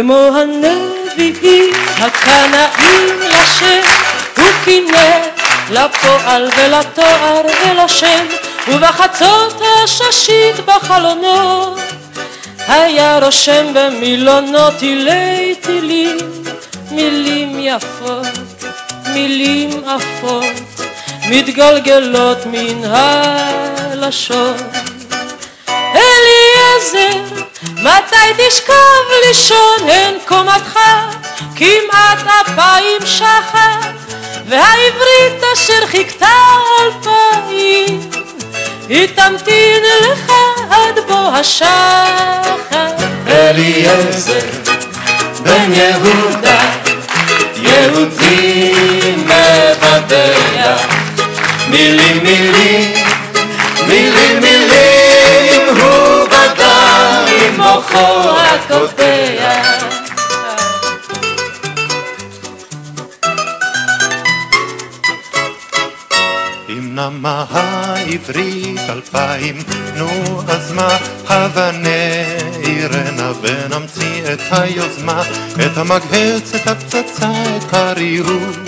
כמו הנביאים הקנאים לשם, הוא קינא לפועל ולתואר ולשם, ובחצות הששית בחלונות היה רושם במילונות תילי תילים, מילים יפות, מילים עפות, מתגלגלות מן הלשון. אליעזר, מתי תשכב לישון הן קומתך, כמעט אפיים שחר, והעברית אשר חיכתה אלפיים, היא תמתין לך עד בוא השחר. אליעזר, בן יהודה, יהודי מילים מילים, מילים מוחו הקוטע. אם נמה העברית אלפיים, נו אז מה הבה נעירנה ונמציא את היוזמה, את המגהץ, את הפצצה, את הריהוט.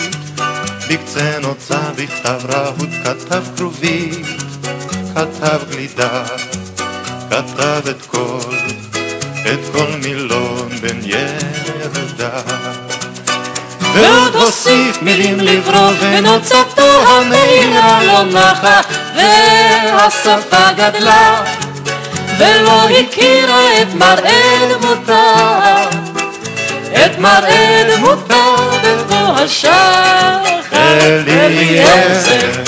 בקצה נוצה בכתב רהוט כתב כרובית, כתב גלידה, כתב את כל, את כל מילון בן יהודה. ועוד הוסיף מילים לברוא ונוצתו המאירה לא נחה והשפה גדלה ולא הכירה את מראה דמותה את מראה דמותה בבוא השחר אליעזר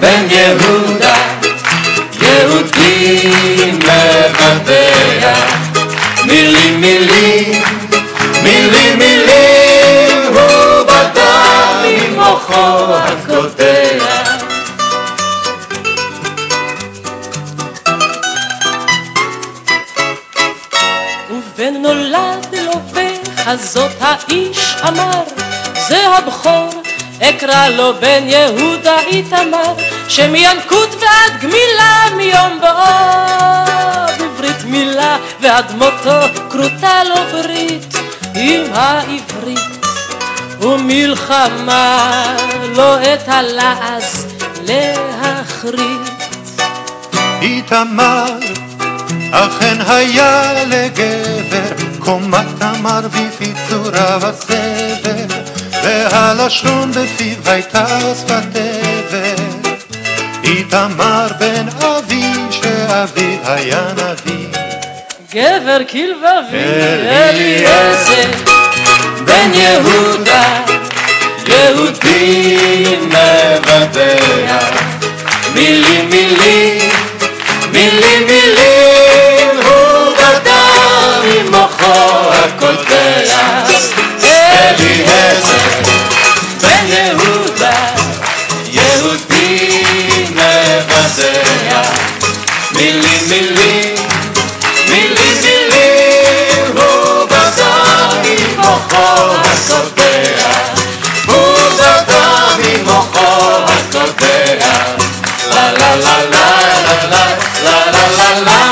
בן יהודה בחזות האיש אמר זה הבכור אקרא לו בן יהודה איתמר שמינקות ועד גמילה מיום בואו. בברית מילה ועד מותו כרותה לו ברית עם העברית. ומלחמה לא את הלעז להחריט. איתמר אכן היה לגבר קומת בפיצוריו הסבר והלשון בפיו הייתה שפת עבר איתמר בן אבי שאבי היה נביא. גבר כלבבי אליעזר בן יהודה. יהודי מבדע mochowa mi la la la la la la la la la.